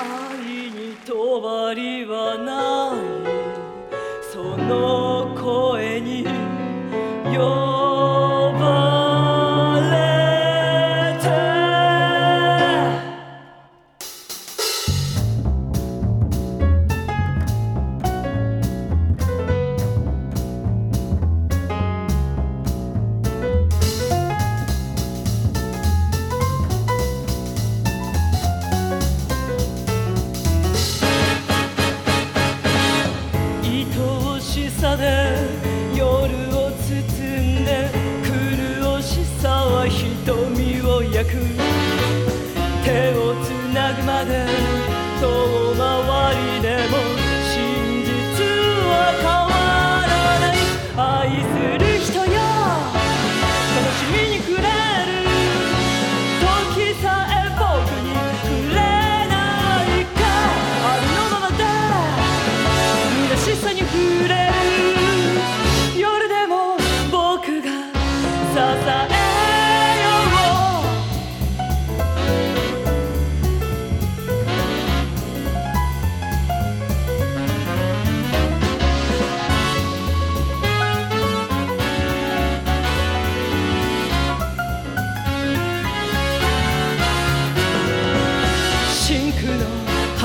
愛にとわりはない。その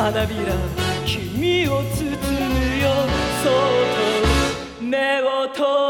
花びら君を包むよ。そっと目を閉じ